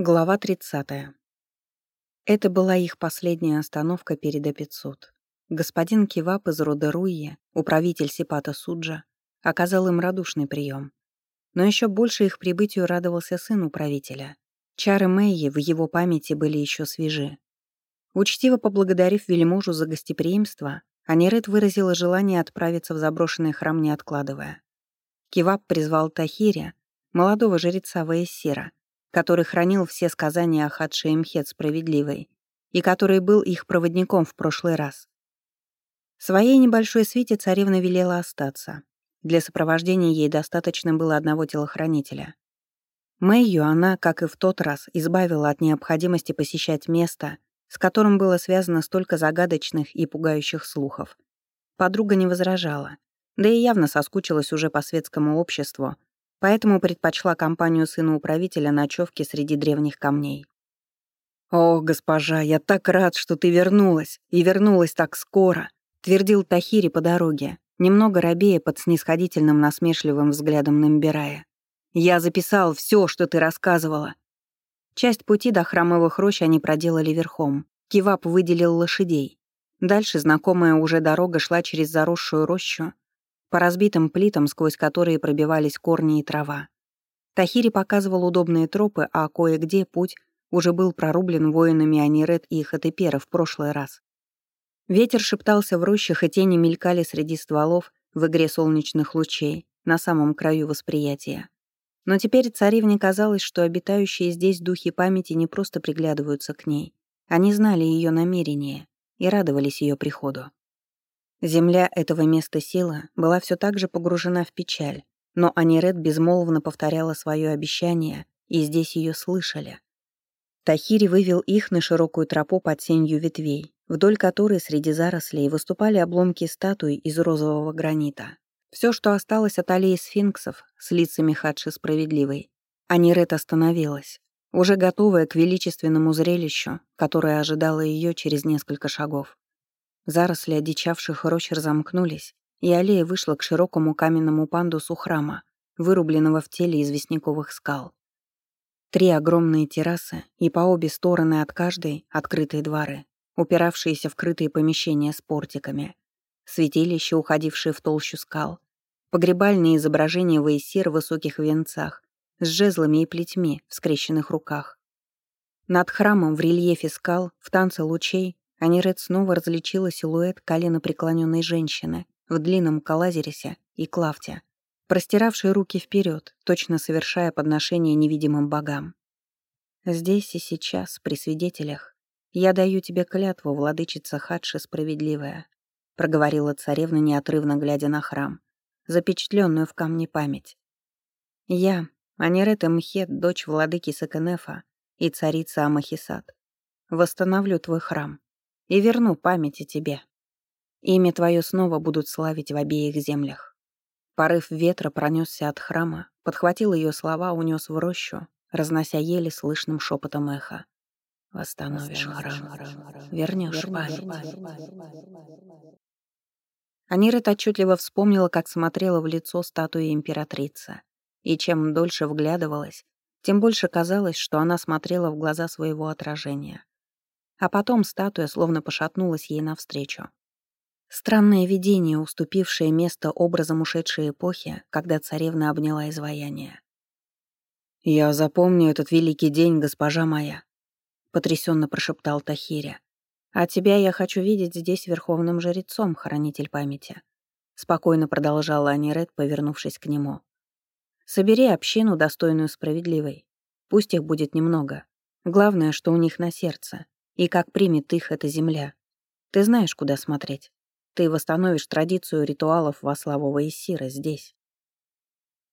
Глава 30. Это была их последняя остановка перед Апицут. Господин Кивап из рода Руи, управитель Сипата Суджа, оказал им радушный прием. Но еще больше их прибытию радовался сын управителя. Чары Мэйи в его памяти были еще свежи. Учтиво поблагодарив вельможу за гостеприимство, Анирет выразила желание отправиться в заброшенный храм, не откладывая. Кивап призвал Тахиря, молодого жреца Ваессира, который хранил все сказания о Хадше Имхет справедливой и который был их проводником в прошлый раз. Своей небольшой свите царевна велела остаться. Для сопровождения ей достаточно было одного телохранителя. Мэйю она, как и в тот раз, избавила от необходимости посещать место, с которым было связано столько загадочных и пугающих слухов. Подруга не возражала, да и явно соскучилась уже по светскому обществу, поэтому предпочла компанию сына управителя ночевки среди древних камней. «О, госпожа, я так рад, что ты вернулась, и вернулась так скоро», — твердил Тахири по дороге, немного робея под снисходительным насмешливым взглядом Намбирая. «Я записал все, что ты рассказывала». Часть пути до храмовых рощ они проделали верхом. Кивап выделил лошадей. Дальше знакомая уже дорога шла через заросшую рощу, по разбитым плитам, сквозь которые пробивались корни и трава. Тахири показывал удобные тропы, а кое-где путь уже был прорублен воинами Анирет и Хатепера в прошлый раз. Ветер шептался в рощах, и тени мелькали среди стволов в игре солнечных лучей на самом краю восприятия. Но теперь царевне казалось, что обитающие здесь духи памяти не просто приглядываются к ней. Они знали ее намерения и радовались ее приходу. Земля этого места силы была все так же погружена в печаль, но Аниред безмолвно повторяла свое обещание, и здесь ее слышали. Тахири вывел их на широкую тропу под сенью ветвей, вдоль которой среди зарослей выступали обломки статуй из розового гранита. Все, что осталось от аллеи сфинксов с лицами Хадши Справедливой. Аниред остановилась, уже готовая к величественному зрелищу, которое ожидало ее через несколько шагов. Заросли одичавших рощ разомкнулись, и аллея вышла к широкому каменному пандусу храма, вырубленного в теле известняковых скал. Три огромные террасы и по обе стороны от каждой открытые дворы, упиравшиеся в крытые помещения с портиками, святилища, уходившие в толщу скал, погребальные изображения Ваесир в высоких венцах, с жезлами и плетьми в скрещенных руках. Над храмом в рельефе скал, в танце лучей, Аниред снова различила силуэт коленопреклоненной женщины в длинном калазерисе и клавте, простиравшей руки вперед, точно совершая подношение невидимым богам. «Здесь и сейчас, при свидетелях, я даю тебе клятву, владычица Хадши справедливая», проговорила царевна, неотрывно глядя на храм, запечатленную в камне память. «Я, Анирета Мхет, дочь владыки Сакенефа и царица Амахисат, восстановлю твой храм, и верну памяти тебе. Имя твое снова будут славить в обеих землях. Порыв ветра пронесся от храма, подхватил ее слова, унес в рощу, разнося еле слышным шепотом эхо. Восстановишь храм, вернешь память. Анирет отчетливо вспомнила, как смотрела в лицо статуи императрицы. И чем дольше вглядывалась, тем больше казалось, что она смотрела в глаза своего отражения. А потом статуя словно пошатнулась ей навстречу. Странное видение, уступившее место образом ушедшей эпохи, когда царевна обняла изваяние. «Я запомню этот великий день, госпожа моя», — потрясенно прошептал Тахиря. «А тебя я хочу видеть здесь верховным жрецом, хранитель памяти», — спокойно продолжала Аниред, повернувшись к нему. «Собери общину, достойную справедливой. Пусть их будет немного. Главное, что у них на сердце, и как примет их эта земля. Ты знаешь, куда смотреть. Ты восстановишь традицию ритуалов во славу Ваесира здесь.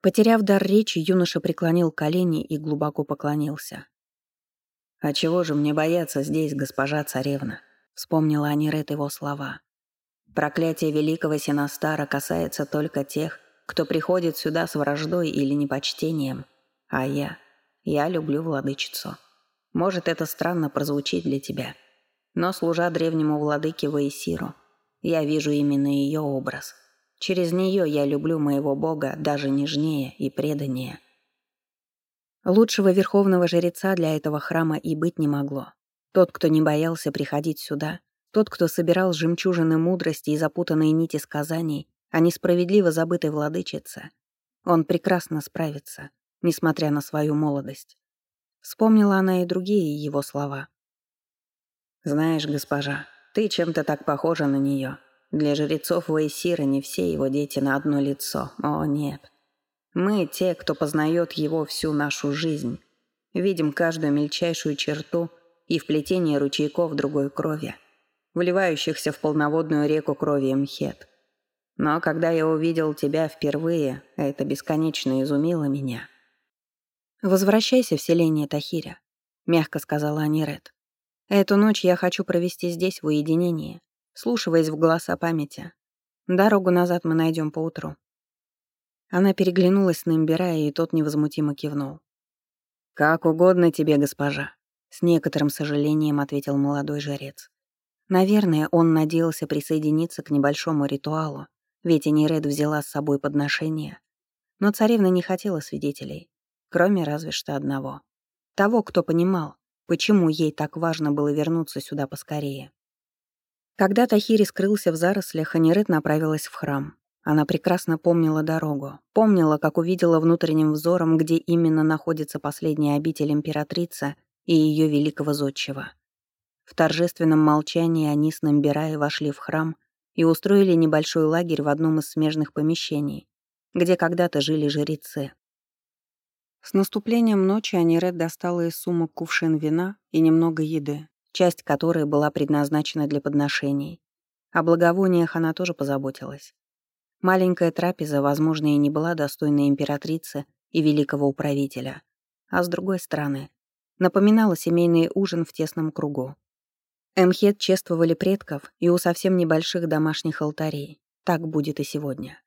Потеряв дар речи, юноша преклонил колени и глубоко поклонился. «А чего же мне бояться здесь, госпожа царевна?» — вспомнила Анирет его слова. «Проклятие великого Синастара касается только тех, кто приходит сюда с враждой или непочтением. А я... я люблю владычицу». Может, это странно прозвучит для тебя, но, служа древнему владыке Ваесиру, я вижу именно ее образ. Через нее я люблю моего бога даже нежнее и преданнее. Лучшего верховного жреца для этого храма и быть не могло. Тот, кто не боялся приходить сюда, тот, кто собирал жемчужины мудрости и запутанные нити сказаний о несправедливо забытой владычице, он прекрасно справится, несмотря на свою молодость. Вспомнила она и другие его слова. «Знаешь, госпожа, ты чем-то так похожа на нее. Для жрецов Вейсира не все его дети на одно лицо. О, нет. Мы, те, кто познает его всю нашу жизнь, видим каждую мельчайшую черту и вплетение ручейков другой крови, вливающихся в полноводную реку крови Мхет. Но когда я увидел тебя впервые, это бесконечно изумило меня. «Возвращайся в селение Тахиря», — мягко сказала Аниред. Эту ночь я хочу провести здесь в уединении, слушаясь в голоса памяти. Дорогу назад мы найдем поутру. Она переглянулась с Намбирая, и тот невозмутимо кивнул. «Как угодно тебе, госпожа», — с некоторым сожалением ответил молодой жрец. Наверное, он надеялся присоединиться к небольшому ритуалу, ведь Эниред взяла с собой подношение. Но царевна не хотела свидетелей, кроме разве что одного. Того, кто понимал, Почему ей так важно было вернуться сюда поскорее? Когда Тахири скрылся в зарослях, Анирет направилась в храм. Она прекрасно помнила дорогу, помнила, как увидела внутренним взором, где именно находится последняя обитель императрицы и ее великого зодчего. В торжественном молчании они с Намбираей вошли в храм и устроили небольшой лагерь в одном из смежных помещений, где когда-то жили жрецы. С наступлением ночи Аниред достала из сумок кувшин вина и немного еды, часть которой была предназначена для подношений. О благовониях она тоже позаботилась. Маленькая трапеза, возможно, и не была достойной императрицы и великого управителя, а с другой стороны, напоминала семейный ужин в тесном кругу. Эмхет чествовали предков и у совсем небольших домашних алтарей. Так будет и сегодня.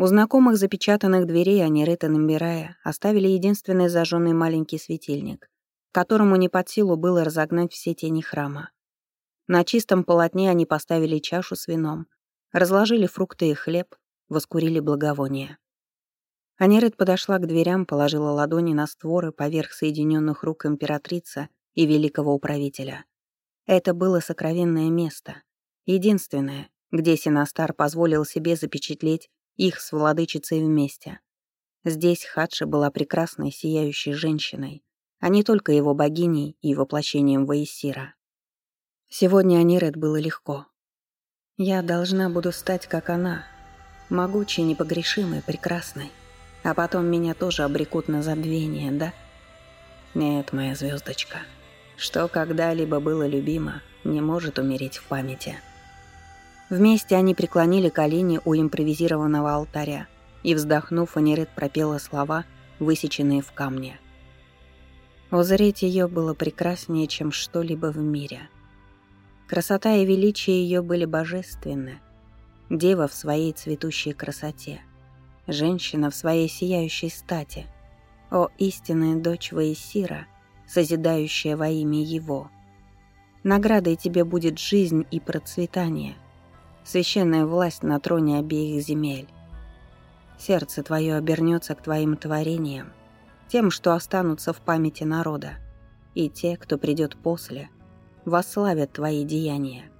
У знакомых запечатанных дверей они Рыта Намбирая оставили единственный зажженный маленький светильник, которому не под силу было разогнать все тени храма. На чистом полотне они поставили чашу с вином, разложили фрукты и хлеб, воскурили благовония. Аниред подошла к дверям, положила ладони на створы поверх соединенных рук императрицы и великого управителя. Это было сокровенное место, единственное, где Синастар позволил себе запечатлеть их с владычицей вместе. Здесь Хадша была прекрасной, сияющей женщиной, а не только его богиней и воплощением Ваесира. Сегодня Аниред было легко. Я должна буду стать, как она, могучей, непогрешимой, прекрасной. А потом меня тоже обрекут на забвение, да? Нет, моя звездочка, что когда-либо было любимо, не может умереть в памяти. Вместе они преклонили колени у импровизированного алтаря, и, вздохнув, Аниред пропела слова, высеченные в камне. Узреть ее было прекраснее, чем что-либо в мире. Красота и величие ее были божественны. Дева в своей цветущей красоте, женщина в своей сияющей стати. О, истинная дочь Ваесира, созидающая во имя Его! Наградой тебе будет жизнь и процветание — священная власть на троне обеих земель. Сердце твое обернется к твоим творениям, тем, что останутся в памяти народа, и те, кто придет после, восславят твои деяния.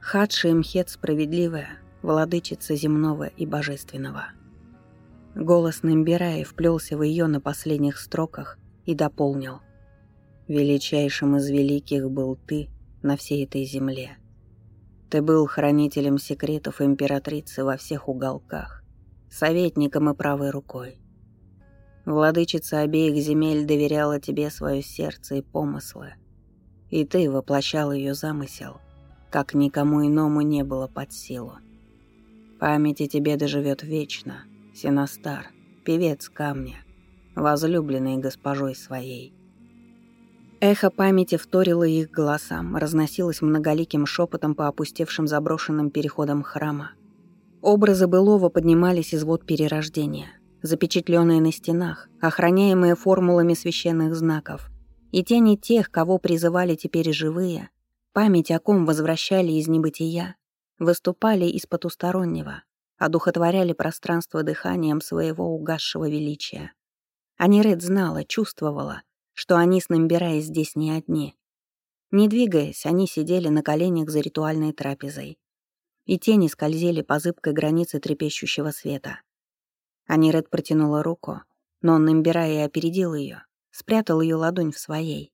Хадши Мхет справедливая, владычица земного и божественного. Голос Намбирая вплелся в ее на последних строках и дополнил. «Величайшим из великих был ты на всей этой земле». Ты был хранителем секретов императрицы во всех уголках, советником и правой рукой. Владычица обеих земель доверяла тебе свое сердце и помыслы, и ты воплощал ее замысел, как никому иному не было под силу. Память о тебе доживет вечно, Синастар, певец камня, возлюбленный госпожой своей. Эхо памяти вторило их голосам, разносилось многоликим шепотом по опустевшим заброшенным переходам храма. Образы былого поднимались из вод перерождения, запечатленные на стенах, охраняемые формулами священных знаков. И тени тех, кого призывали теперь живые, память о ком возвращали из небытия, выступали из потустороннего, одухотворяли пространство дыханием своего угасшего величия. Аниред знала, чувствовала, что они с Намбирай здесь не одни. Не двигаясь, они сидели на коленях за ритуальной трапезой. И тени скользили по зыбкой границе трепещущего света. Аниред протянула руку, но Намбирай опередил ее, спрятал ее ладонь в своей.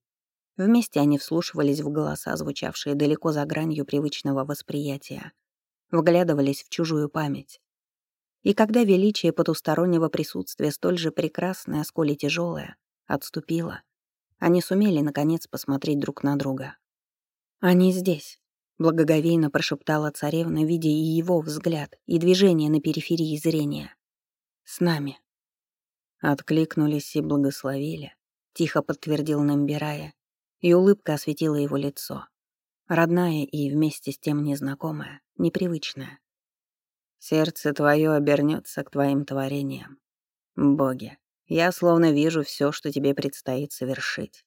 Вместе они вслушивались в голоса, звучавшие далеко за гранью привычного восприятия, вглядывались в чужую память. И когда величие потустороннего присутствия столь же прекрасное, сколь и тяжелое, отступило, они сумели, наконец, посмотреть друг на друга. «Они здесь», — благоговейно прошептала царевна, видя и его взгляд, и движение на периферии зрения. «С нами». Откликнулись и благословили, тихо подтвердил Намбирая, и улыбка осветила его лицо. Родная и вместе с тем незнакомая, непривычная. Сердце твое обернется к твоим творениям. Боги, я словно вижу все, что тебе предстоит совершить.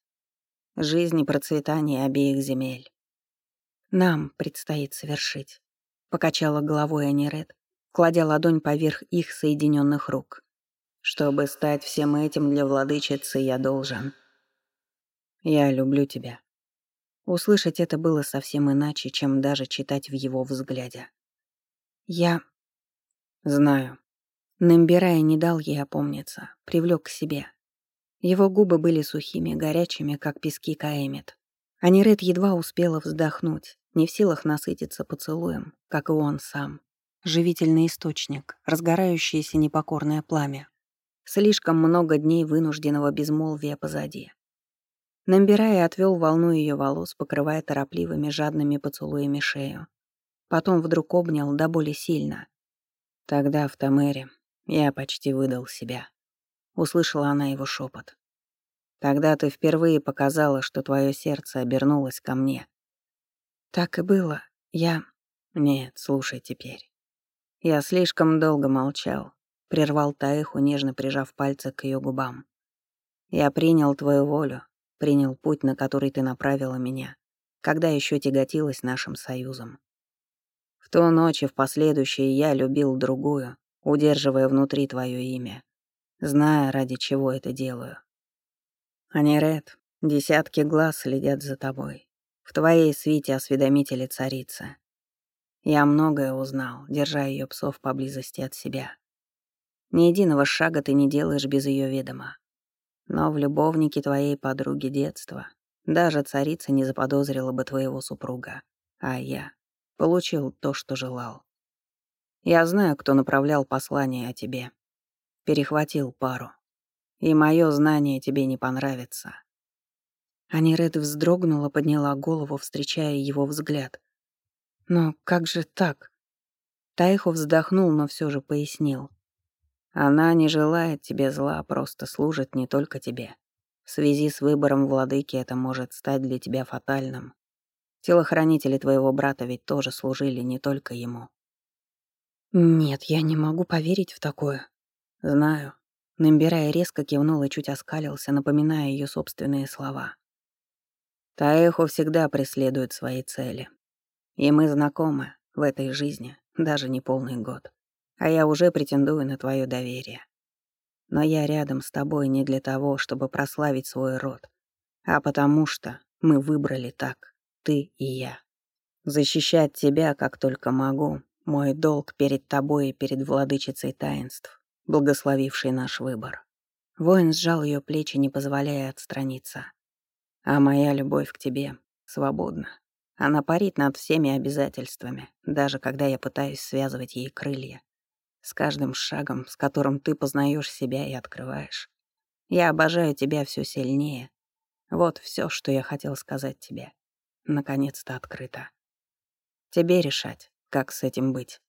Жизнь и процветание обеих земель. Нам предстоит совершить. Покачала головой Аниред, кладя ладонь поверх их соединенных рук. Чтобы стать всем этим для владычицы, я должен. Я люблю тебя. Услышать это было совсем иначе, чем даже читать в его взгляде. Я... Знаю. Намбирая не дал ей опомниться, привлек к себе. Его губы были сухими, горячими, как пески Каэмит. Аниред едва успела вздохнуть, не в силах насытиться поцелуем, как и он сам. Живительный источник, разгорающееся непокорное пламя. Слишком много дней вынужденного безмолвия позади. Намбирая отвел волну ее волос, покрывая торопливыми жадными поцелуями шею. Потом вдруг обнял до боли сильно. Тогда в Тамере я почти выдал себя. Услышала она его шепот. Тогда ты впервые показала, что твое сердце обернулось ко мне. Так и было. Я... Нет, слушай теперь. Я слишком долго молчал, прервал Таиху, нежно прижав пальцы к ее губам. Я принял твою волю, принял путь, на который ты направила меня, когда еще тяготилась нашим союзом. В ту ночь и в последующие я любил другую, удерживая внутри твое имя, зная, ради чего это делаю. Аниред, десятки глаз следят за тобой. В твоей свите осведомители царицы. Я многое узнал, держа ее псов поблизости от себя. Ни единого шага ты не делаешь без ее ведома. Но в любовнике твоей подруги детства даже царица не заподозрила бы твоего супруга, а я получил то, что желал. Я знаю, кто направлял послание о тебе. Перехватил пару. И мое знание тебе не понравится. Аниред вздрогнула, подняла голову, встречая его взгляд. «Но как же так?» Тайхо вздохнул, но все же пояснил. «Она не желает тебе зла, просто служит не только тебе. В связи с выбором владыки это может стать для тебя фатальным. Телохранители твоего брата ведь тоже служили не только ему. «Нет, я не могу поверить в такое». «Знаю». Намбирая резко кивнул и чуть оскалился, напоминая ее собственные слова. Таэхо всегда преследует свои цели. И мы знакомы в этой жизни, даже не полный год. А я уже претендую на твое доверие. Но я рядом с тобой не для того, чтобы прославить свой род, а потому что мы выбрали так, ты и я. Защищать тебя, как только могу, мой долг перед тобой и перед владычицей таинств, благословившей наш выбор. Воин сжал ее плечи, не позволяя отстраниться. А моя любовь к тебе свободна. Она парит над всеми обязательствами, даже когда я пытаюсь связывать ей крылья. С каждым шагом, с которым ты познаешь себя и открываешь. Я обожаю тебя все сильнее. Вот все, что я хотел сказать тебе. Наконец-то открыто. Тебе решать как с этим быть.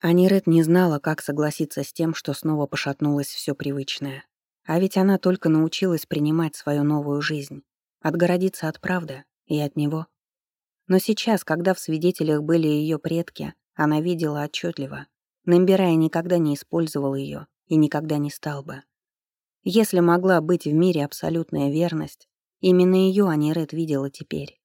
Аниред не знала, как согласиться с тем, что снова пошатнулось все привычное. А ведь она только научилась принимать свою новую жизнь, отгородиться от правды и от него. Но сейчас, когда в свидетелях были ее предки, она видела отчетливо. Намбирая никогда не использовал ее и никогда не стал бы. Если могла быть в мире абсолютная верность, именно ее Аниред видела теперь.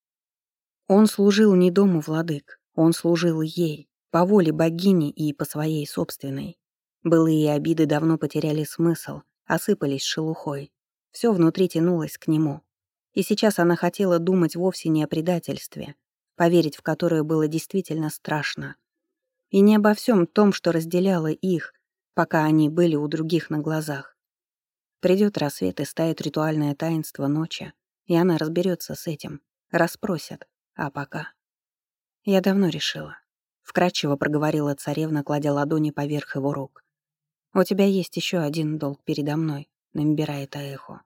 Он служил не дому владык, он служил ей, по воле богини и по своей собственной. Былые обиды давно потеряли смысл, осыпались шелухой. Все внутри тянулось к нему. И сейчас она хотела думать вовсе не о предательстве, поверить в которое было действительно страшно. И не обо всем том, что разделяло их, пока они были у других на глазах. Придет рассвет и стает ритуальное таинство ночи, и она разберется с этим, расспросят, а пока... Я давно решила. Вкратчиво проговорила царевна, кладя ладони поверх его рук. «У тебя есть еще один долг передо мной», — набирает Аэхо.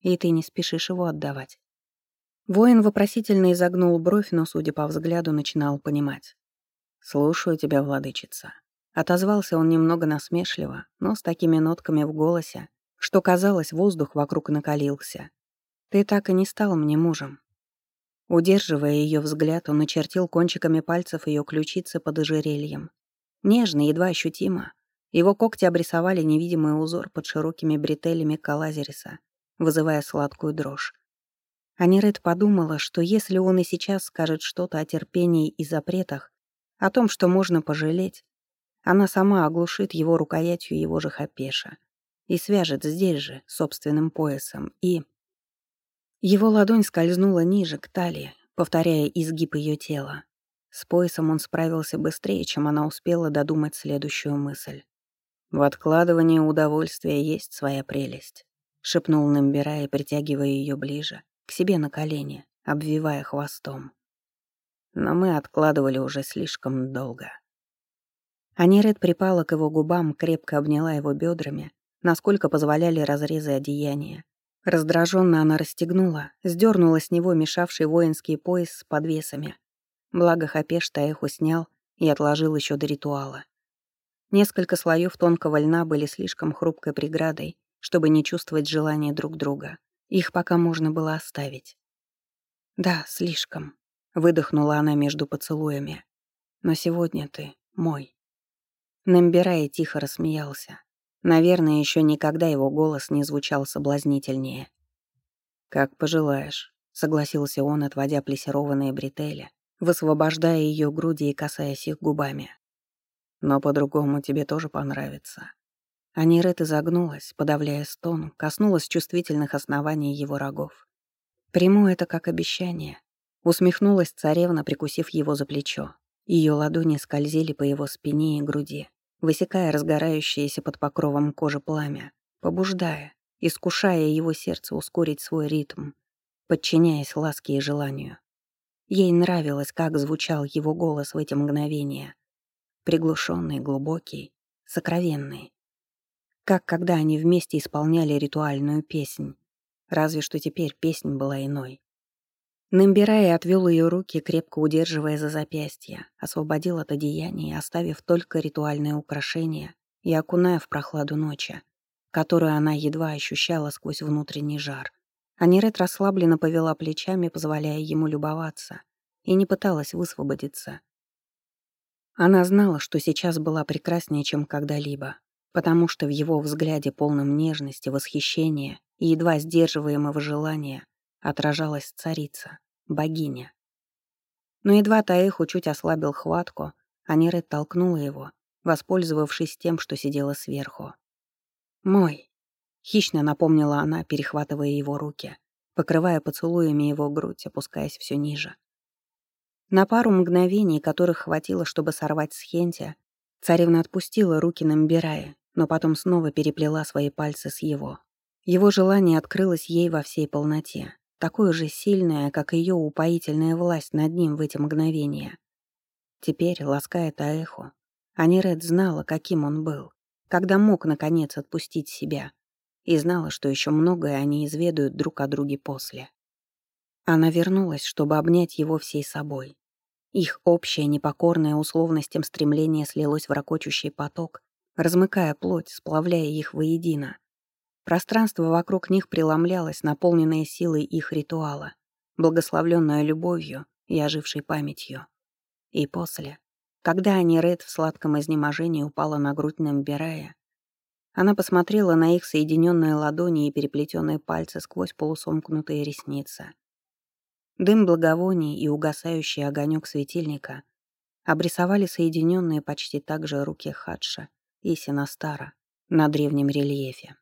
«И ты не спешишь его отдавать». Воин вопросительно изогнул бровь, но, судя по взгляду, начинал понимать. «Слушаю тебя, владычица». Отозвался он немного насмешливо, но с такими нотками в голосе, что, казалось, воздух вокруг накалился. «Ты так и не стал мне мужем». Удерживая ее взгляд, он начертил кончиками пальцев ее ключицы под ожерельем. Нежно, едва ощутимо. Его когти обрисовали невидимый узор под широкими бретелями калазериса, вызывая сладкую дрожь. Аниред подумала, что если он и сейчас скажет что-то о терпении и запретах, о том, что можно пожалеть, она сама оглушит его рукоятью его же хапеша и свяжет здесь же, собственным поясом, и... Его ладонь скользнула ниже, к талии, повторяя изгиб ее тела. С поясом он справился быстрее, чем она успела додумать следующую мысль. «В откладывании удовольствия есть своя прелесть», — шепнул Намбирай, притягивая ее ближе, к себе на колени, обвивая хвостом но мы откладывали уже слишком долго. Аниред припала к его губам, крепко обняла его бедрами, насколько позволяли разрезы одеяния. Раздраженно она расстегнула, сдернула с него мешавший воинский пояс с подвесами. Благо Хапеш Таэху снял и отложил еще до ритуала. Несколько слоев тонкого льна были слишком хрупкой преградой, чтобы не чувствовать желания друг друга. Их пока можно было оставить. Да, слишком. Выдохнула она между поцелуями. «Но сегодня ты мой». Намбирай тихо рассмеялся. Наверное, еще никогда его голос не звучал соблазнительнее. «Как пожелаешь», — согласился он, отводя плесированные бретели, высвобождая ее груди и касаясь их губами. «Но по-другому тебе тоже понравится». Анирет изогнулась, подавляя стон, коснулась чувствительных оснований его рогов. Приму это как обещание, Усмехнулась царевна, прикусив его за плечо. Ее ладони скользили по его спине и груди, высекая разгорающееся под покровом кожи пламя, побуждая, искушая его сердце ускорить свой ритм, подчиняясь ласке и желанию. Ей нравилось, как звучал его голос в эти мгновения. Приглушенный, глубокий, сокровенный. Как когда они вместе исполняли ритуальную песнь. Разве что теперь песнь была иной. Намбирая отвел ее руки, крепко удерживая за запястье, освободил от одеяния, оставив только ритуальные украшения и окуная в прохладу ночи, которую она едва ощущала сквозь внутренний жар. Анирет расслабленно повела плечами, позволяя ему любоваться, и не пыталась высвободиться. Она знала, что сейчас была прекраснее, чем когда-либо, потому что в его взгляде полном нежности, восхищения и едва сдерживаемого желания отражалась царица, богиня. Но едва Таэху чуть ослабил хватку, а Нерет толкнула его, воспользовавшись тем, что сидела сверху. «Мой», — хищно напомнила она, перехватывая его руки, покрывая поцелуями его грудь, опускаясь все ниже. На пару мгновений, которых хватило, чтобы сорвать с Хенти, царевна отпустила руки Намбирая, но потом снова переплела свои пальцы с его. Его желание открылось ей во всей полноте такое же сильное, как ее упоительная власть над ним в эти мгновения. Теперь, лаская Таэху, Аниред знала, каким он был, когда мог, наконец, отпустить себя, и знала, что еще многое они изведают друг о друге после. Она вернулась, чтобы обнять его всей собой. Их общее, непокорное условностям стремление слилось в ракочущий поток, размыкая плоть, сплавляя их воедино. Пространство вокруг них преломлялось, наполненное силой их ритуала, благословленное любовью и ожившей памятью. И после, когда Аниред в сладком изнеможении упала на грудь Намбирая, она посмотрела на их соединенные ладони и переплетенные пальцы сквозь полусомкнутые ресницы. Дым благовоний и угасающий огонек светильника обрисовали соединенные почти так же руки Хадша и Синастара на древнем рельефе.